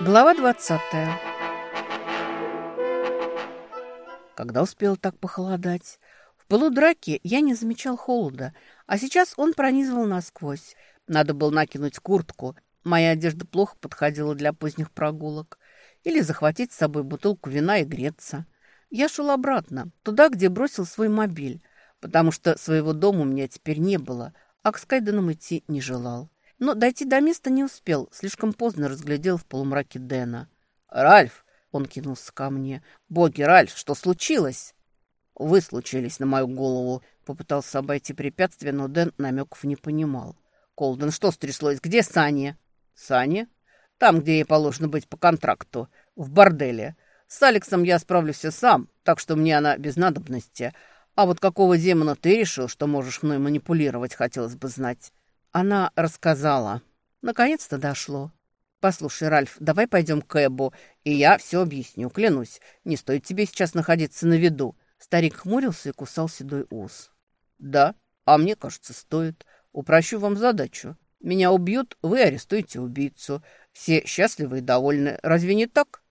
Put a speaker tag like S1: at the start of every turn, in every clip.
S1: Глава 20 Когда успел так похолодать? В полудраке я не замечал холода, а сейчас он пронизывал насквозь. Надо было накинуть куртку. Моя одежда плохо подходила для поздних прогулок. Или захватить с собой бутылку вина и греться. Я шел обратно, туда, где бросил свой мобиль, потому что своего дома у меня теперь не было, а к Скайденам идти не желал. Но дойти до места не успел, слишком поздно разглядел в полумраке Дэна.
S2: «Ральф!» — он кинулся ко мне. «Боги, Ральф, что случилось?» «Вы случились на мою голову», — попытался обойти препятствие, но Дэн намеков не понимал. «Колден, что стряслось? Где Сани?» «Сани?» «Там, где ей положено быть по контракту, в борделе. С Алексом я справлюсь сам, так что мне она без надобности. А вот какого демона ты решил, что можешь мной манипулировать, хотелось бы знать».
S1: Она рассказала. Наконец-то дошло. «Послушай, Ральф, давай пойдем к Эбу, и я все объясню, клянусь. Не стоит тебе сейчас находиться на виду». Старик хмурился и кусал седой ус.
S2: «Да, а мне кажется, стоит. Упрощу вам задачу. Меня убьют, вы арестуете убийцу. Все счастливы и довольны. Разве не так?»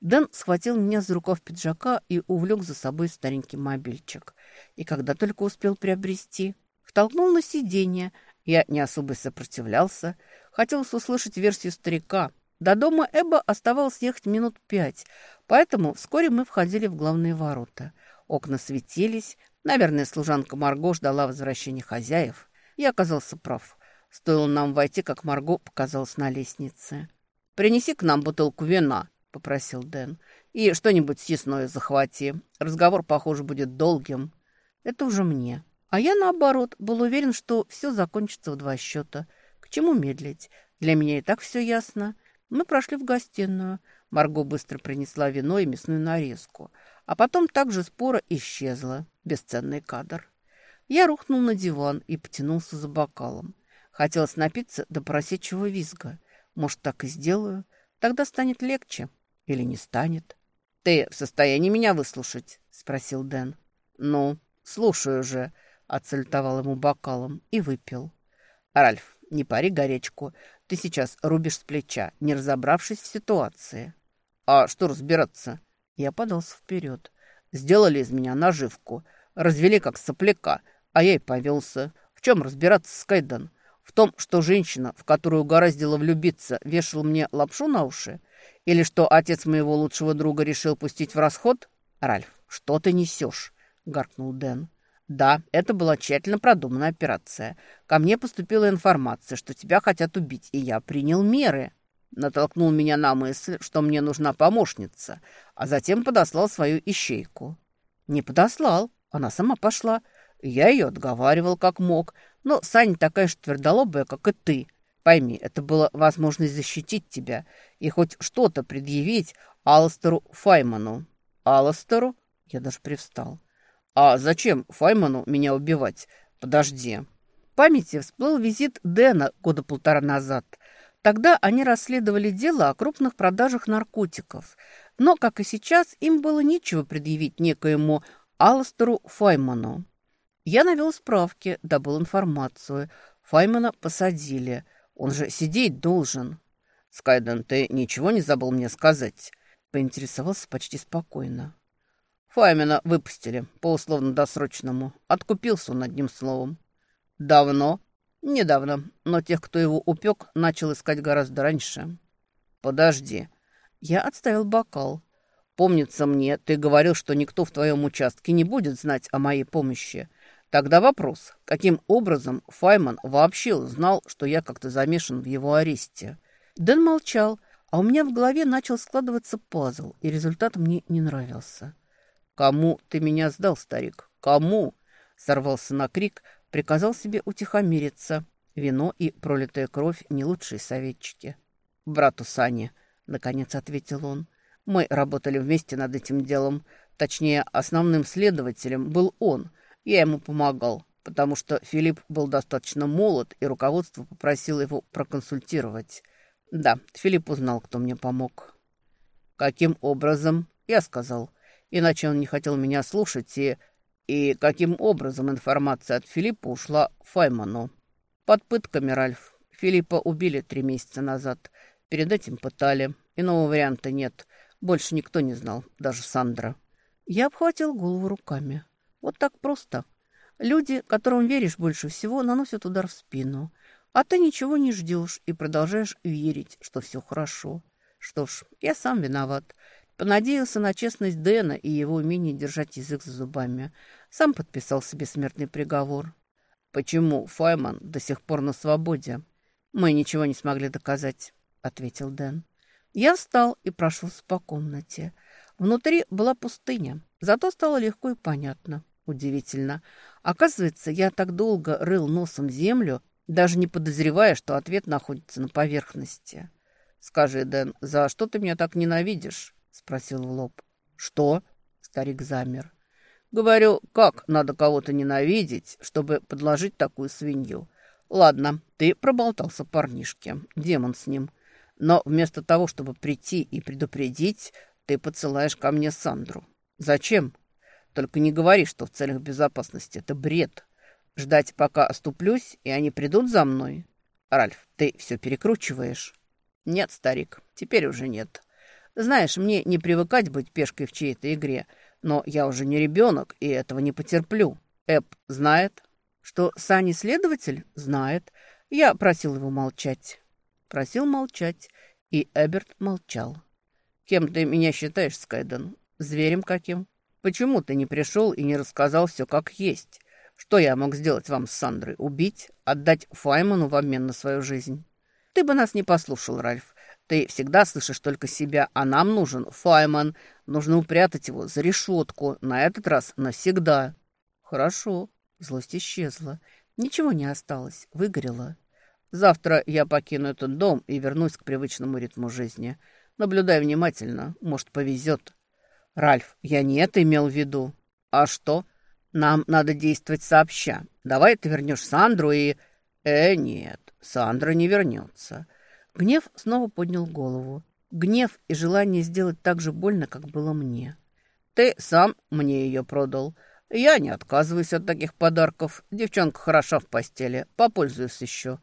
S1: Дэн схватил меня за рукав пиджака и увлек за собой старенький мобильчик. И когда только успел приобрести, втолкнул на сиденье, я не особо сопротивлялся. Хотелось услышать версию старика. До дома Эба оставалось ехать минут пять, поэтому вскоре мы входили в главные ворота. Окна светились. Наверное, служанка Марго ждала возвращения хозяев. Я оказался прав. Стоило нам войти, как Марго показалась на лестнице.
S2: «Принеси к нам бутылку вина», — попросил Дэн. «И что-нибудь съестное захвати. Разговор, похоже, будет долгим».
S1: «Это уже мне». А я, наоборот, был уверен, что все закончится в два счета. К чему медлить? Для меня и так все ясно. Мы прошли в гостиную. Марго быстро принесла вино и мясную нарезку. А потом также спора исчезла. Бесценный кадр. Я рухнул на диван и потянулся за бокалом. Хотелось напиться до просечего визга. Может, так и сделаю. Тогда станет легче. Или не станет.
S2: «Ты в состоянии меня выслушать?» – спросил Дэн.
S1: «Ну, слушаю же», Отсультовал ему бокалом и выпил.
S2: «Ральф, не пари горечку. Ты сейчас рубишь с плеча, не разобравшись в ситуации». «А что разбираться?»
S1: Я подался вперед.
S2: «Сделали из меня наживку. Развели как сопляка, а я и повелся. В чем разбираться, Скайден? В том, что женщина, в которую угораздило влюбиться, вешала мне лапшу на уши? Или что отец моего лучшего друга решил пустить в расход? Ральф, что ты несешь?» — гаркнул Дэн. Да, это была тщательно продуманная операция. Ко мне поступила информация, что тебя хотят убить, и я принял меры. Натолкнул меня на мысль, что мне нужна помощница, а затем подослал свою ищейку. Не подослал, она сама пошла. Я ее отговаривал как мог, но Саня такая же твердолобая, как и ты. Пойми, это была возможность защитить тебя и хоть что-то предъявить Алластеру Файману. Алластеру? Я даже привстал. «А зачем Файману меня убивать? Подожди».
S1: В памяти всплыл визит Дэна года полтора назад. Тогда они расследовали дело о крупных продажах наркотиков. Но, как и сейчас, им было нечего предъявить некоему Алластеру Файману. Я навел справки, добыл информацию. Файмана посадили. Он же сидеть должен.
S2: «Скайден, ты ничего не забыл мне сказать?»
S1: Поинтересовался почти спокойно.
S2: Файмена выпустили по условно-досрочному. Откупился он одним словом. Давно? Недавно, но тех, кто его упек, начал искать гораздо раньше. Подожди. Я отставил бокал. Помнится мне, ты говорил, что никто в твоем участке не будет знать о моей помощи. Тогда вопрос, каким образом Файман вообще узнал, что я как-то замешан в его аресте?
S1: Дэн молчал, а у меня в голове начал складываться пазл, и результат мне не нравился.
S2: «Кому ты меня сдал, старик? Кому?» Сорвался на крик, приказал себе утихомириться. Вино и пролитая кровь – не лучшие советчики. «Брату Сане», – наконец ответил он. «Мы работали вместе над этим делом. Точнее, основным следователем был он. Я ему помогал, потому что Филипп был достаточно молод, и руководство попросило его проконсультировать. Да, Филипп узнал, кто мне помог». «Каким образом?» – я сказал. Иначе он не хотел меня слушать и... И каким образом информация от Филиппа ушла Файману? Под пытками, Ральф. Филиппа убили три месяца назад. Перед этим пытали. Иного варианта нет. Больше никто не знал, даже Сандра.
S1: Я обхватил голову руками. Вот так просто. Люди, которым веришь больше всего, наносят удар в спину. А ты ничего не ждешь и продолжаешь верить, что все хорошо. Что ж, я сам виноват. Понадеялся на честность Дэна и его умение держать язык за зубами. Сам подписал себе смертный приговор.
S2: «Почему Файман до сих пор на свободе?» «Мы ничего не смогли доказать», — ответил Дэн.
S1: Я встал и прошелся по комнате. Внутри была пустыня, зато стало легко и понятно. Удивительно. Оказывается, я так долго рыл носом землю, даже не подозревая, что ответ находится на поверхности.
S2: «Скажи, Дэн, за что ты меня так ненавидишь?» — спросил в лоб.
S1: «Что?» — старик замер.
S2: «Говорю, как надо кого-то ненавидеть, чтобы подложить такую свинью? Ладно, ты проболтался парнишке, демон с ним. Но вместо того, чтобы прийти и предупредить, ты подсылаешь ко мне Сандру. Зачем? Только не говори, что в целях безопасности. Это бред. Ждать, пока оступлюсь, и они придут за мной? Ральф, ты все перекручиваешь. Нет, старик, теперь уже нет. Знаешь, мне не привыкать быть пешкой в чьей-то игре, но я уже не ребенок, и этого не потерплю. Эп знает?
S1: Что Сани следователь? Знает. Я просил его молчать. Просил молчать, и Эберт молчал.
S2: Кем ты меня считаешь, Скайден? Зверем каким? Почему ты не пришел и не рассказал все как есть? Что я мог сделать вам с Сандрой? Убить? Отдать Файману в обмен на свою жизнь? Ты бы нас не послушал, Ральф. Ты всегда слышишь только себя, а нам нужен Файман. Нужно упрятать его за решетку, на этот раз навсегда.
S1: Хорошо. Злость исчезла. Ничего не осталось, выгорело.
S2: Завтра я покину этот дом и вернусь к привычному ритму жизни. Наблюдай внимательно, может, повезет. Ральф, я не это имел в виду. А что? Нам надо действовать сообща. Давай ты вернешь Сандру и... Э, нет, Сандра не вернется.
S1: Гнев снова поднял голову. Гнев и желание сделать так же больно, как было мне.
S2: Ты сам мне ее продал. Я не отказываюсь от таких подарков. Девчонка хороша в постели. Попользуюсь еще.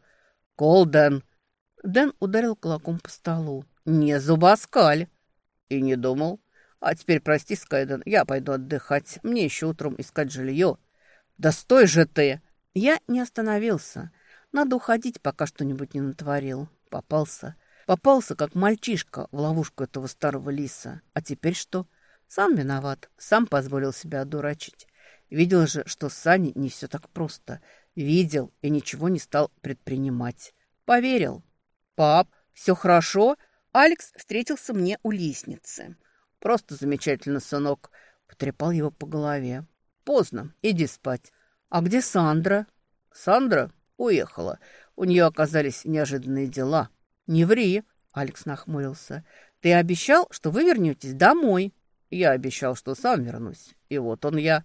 S2: Колден.
S1: Дэн ударил кулаком по столу.
S2: Не зубоскаль. И не думал. А теперь прости, Скайден, я пойду отдыхать. Мне еще утром искать жилье. Да стой же ты!
S1: Я не остановился. Надо уходить, пока что-нибудь не натворил. Попался. Попался, как мальчишка, в ловушку этого старого лиса. А теперь что? Сам виноват. Сам позволил себя одурачить. Видел же, что с Саней не все так просто. Видел и ничего не стал предпринимать. Поверил.
S2: «Пап, все хорошо?» Алекс встретился мне у лестницы. «Просто замечательно, сынок», — потрепал его по голове. «Поздно, иди спать».
S1: «А где Сандра?»
S2: «Сандра уехала. У нее оказались неожиданные дела».
S1: «Не ври», — Алекс нахмурился. «Ты обещал, что вы вернетесь домой».
S2: «Я обещал, что сам вернусь. И вот он я».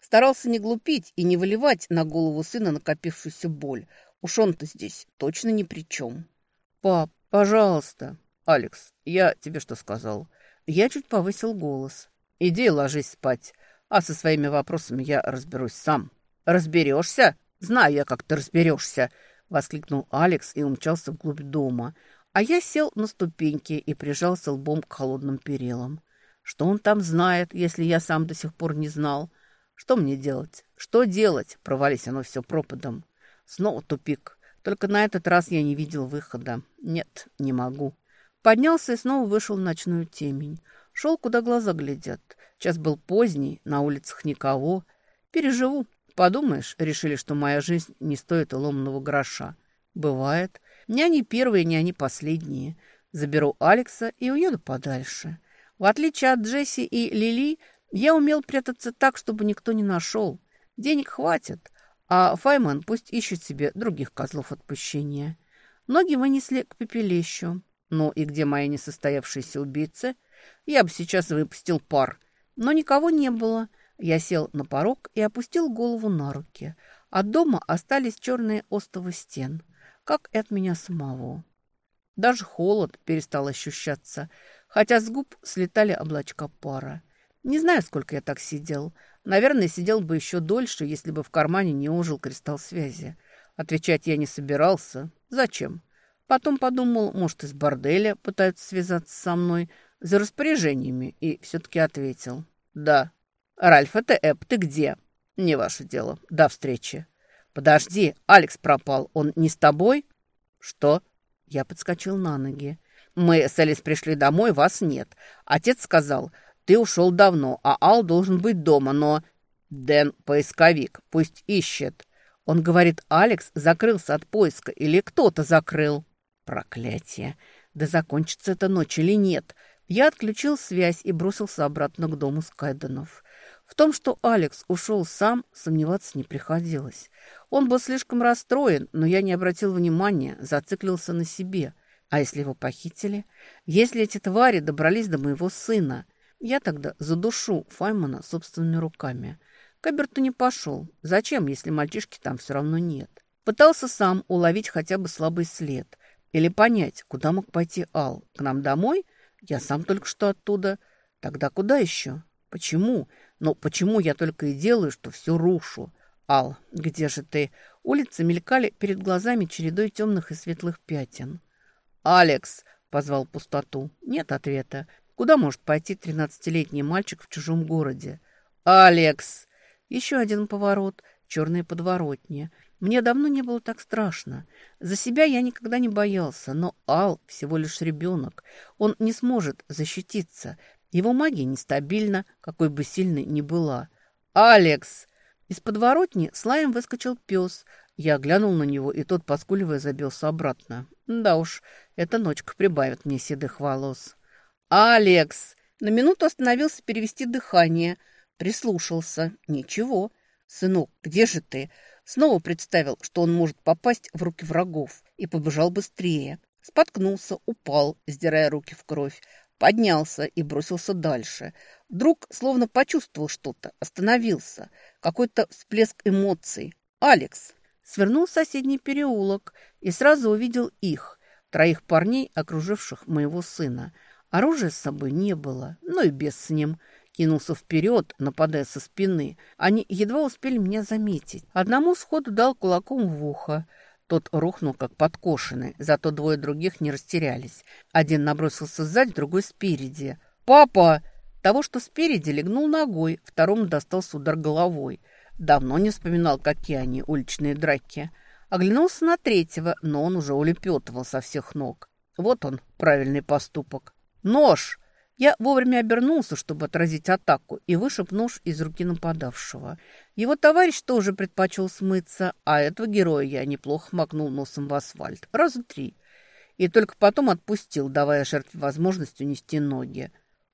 S2: Старался не глупить и не выливать на голову сына накопившуюся боль. Уж он-то здесь точно ни при чем.
S1: «Пап, пожалуйста».
S2: «Алекс, я тебе что сказал?»
S1: Я чуть повысил голос.
S2: «Иди ложись спать, а со своими вопросами я разберусь сам». «Разберешься? Знаю я, как ты разберешься!» — воскликнул Алекс и умчался вглубь дома. А я сел на ступеньки и прижался лбом к холодным перилам. Что он там знает, если я сам до сих пор не знал? Что мне делать? Что делать? Провались оно все пропадом. Снова тупик. Только на этот раз я не видел выхода. Нет, не могу.
S1: Поднялся и снова вышел в ночную темень. Шел, куда глаза глядят. Час был поздний, на улицах никого. Переживу. Подумаешь, решили, что моя жизнь не стоит и ломаного гроша. Бывает. Не они первые, не они последние. Заберу Алекса и уеду подальше. В отличие от Джесси и Лили, я умел прятаться так, чтобы никто не нашел. Денег хватит, а Файман пусть ищет себе других козлов отпущения. Ноги вынесли к пепелищу. Ну и где мои несостоявшиеся убийцы? Я бы сейчас выпустил пар. Но никого не было. Я сел на порог и опустил голову на руки. От дома остались черные остовы стен, как и от меня самого. Даже холод перестал ощущаться, хотя с губ слетали облачка пара. Не знаю, сколько я так сидел. Наверное, сидел бы еще дольше, если бы в кармане не ожил кристалл связи. Отвечать я не собирался. Зачем? Потом подумал, может, из борделя пытаются связаться со мной за распоряжениями, и все-таки ответил. «Да». «Ральф, это Эп, ты где?» «Не ваше дело. До встречи». «Подожди, Алекс пропал. Он не с тобой?» «Что?» Я подскочил на ноги. «Мы с Элис пришли домой, вас нет. Отец сказал, ты ушел давно, а Ал должен быть дома, но...» «Дэн – поисковик, пусть ищет». Он говорит, Алекс закрылся от поиска или кто-то закрыл. Проклятие! Да закончится эта ночь или нет? Я отключил связь и бросился обратно к дому Скайденов. В том, что Алекс ушел сам, сомневаться не приходилось. Он был слишком расстроен, но я не обратил внимания, зациклился на себе. А если его похитили? Если эти твари добрались до моего сына? Я тогда задушу Файмана собственными руками. К Эберту не пошел. Зачем, если мальчишки там все равно нет? Пытался сам уловить хотя бы слабый след. Или понять, куда мог пойти Ал. К нам домой? Я сам только что оттуда. Тогда куда еще? Почему? Но почему я только и делаю, что все рушу? Ал, где же ты? Улицы мелькали перед глазами чередой темных и светлых пятен. «Алекс!» — позвал пустоту. Нет ответа. Куда может пойти тринадцатилетний мальчик в чужом городе? «Алекс!» Еще один поворот, черные подворотни. Мне давно не было так страшно. За себя я никогда не боялся, но Ал всего лишь ребенок. Он не сможет защититься. Его магия нестабильна, какой бы сильной ни была. «Алекс!» Из подворотни с лаем выскочил пес. Я глянул на него, и тот, поскуливая, забился обратно. Да уж, эта ночка прибавит мне седых волос. «Алекс!» На минуту остановился перевести дыхание. Прислушался. «Ничего. Сынок, где же ты?» Снова представил, что он может попасть в руки врагов, и побежал быстрее. Споткнулся, упал, сдирая руки в кровь, поднялся и бросился дальше. Вдруг словно почувствовал что-то, остановился. Какой-то всплеск эмоций. «Алекс!» Свернул в соседний переулок и сразу увидел их, троих парней, окруживших моего сына. Оружия с собой не было, но и без с ним – кинулся вперед, нападая со спины. Они едва успели меня заметить. Одному сходу дал кулаком в ухо. Тот рухнул, как подкошенный, зато двое других не растерялись. Один набросился сзади, другой спереди. «Папа!» Того, что спереди, легнул ногой, второму достался удар головой. Давно не вспоминал, какие они, уличные драки. Оглянулся на третьего, но он уже улепетывал со всех ног. Вот он, правильный поступок. «Нож!» Я вовремя обернулся, чтобы отразить атаку, и вышиб нож из руки нападавшего. Его товарищ тоже предпочел смыться, а этого героя я неплохо макнул носом в асфальт. Раза три. И только потом отпустил, давая жертве возможность унести ноги.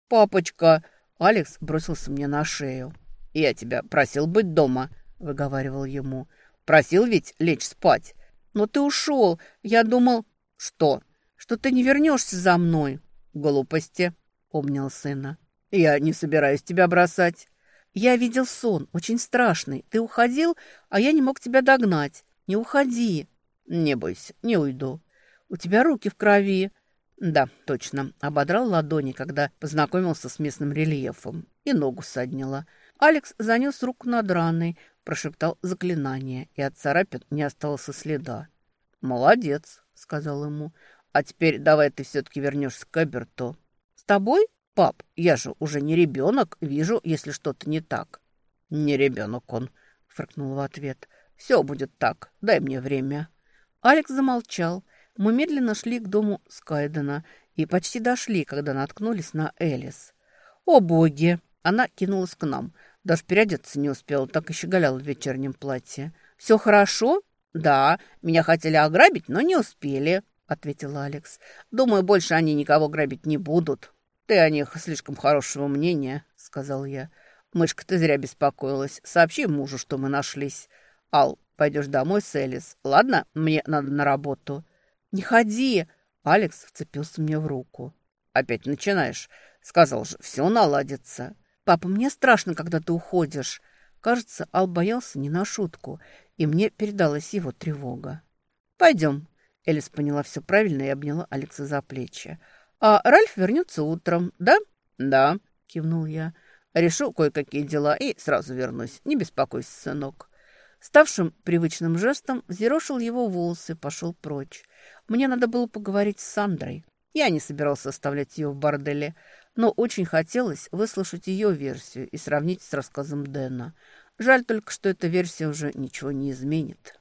S1: «Папочка!» Алекс бросился мне на шею. «Я тебя просил быть дома», — выговаривал ему. «Просил ведь лечь спать. Но ты ушел. Я думал...» «Что? Что ты не вернешься за мной?» «Глупости», обнял сына. «Я не собираюсь тебя бросать». «Я видел сон, очень страшный. Ты уходил, а я не мог тебя догнать. Не уходи». «Не бойся, не уйду. У тебя руки в крови». «Да, точно. Ободрал ладони, когда познакомился с местным рельефом. И ногу саднила». Алекс занес руку над раной, прошептал заклинание, и от царапин не осталось следа. «Молодец», — сказал ему. «А теперь давай ты все-таки вернешься к Эберту». «С тобой? Пап, я же уже не ребенок, вижу, если что-то не так». «Не ребенок он», — фыркнул в ответ. «Все будет так, дай мне время». Алекс замолчал. Мы медленно шли к дому Скайдена и почти дошли, когда наткнулись на Элис. «О, боги!» Она кинулась к нам. Даже переодеться не успела, так и щеголяла в вечернем платье. «Все хорошо?» «Да, меня хотели ограбить, но не успели», — ответил Алекс. «Думаю, больше они никого грабить не будут». «Ты о них слишком хорошего мнения», — сказал я. «Мышка, ты зря беспокоилась. Сообщи мужу, что мы нашлись. Ал, пойдешь домой с Элис. Ладно, мне надо на работу». «Не ходи!» — Алекс вцепился мне в руку. «Опять начинаешь. Сказал же, все наладится». «Папа, мне страшно, когда ты уходишь». Кажется, Ал боялся не на шутку, и мне передалась его тревога. «Пойдем». Элис поняла все правильно и обняла Алекса за плечи. «А Ральф вернется утром, да?» «Да», — кивнул я. «Решу кое-какие дела и сразу вернусь. Не беспокойся, сынок». Ставшим привычным жестом взъерошил его волосы, пошел прочь. Мне надо было поговорить с Сандрой. Я не собирался оставлять ее в борделе, но очень хотелось выслушать ее версию и сравнить с рассказом Дэна. Жаль только, что эта версия уже ничего не изменит.